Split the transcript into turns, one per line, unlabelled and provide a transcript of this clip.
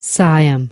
siam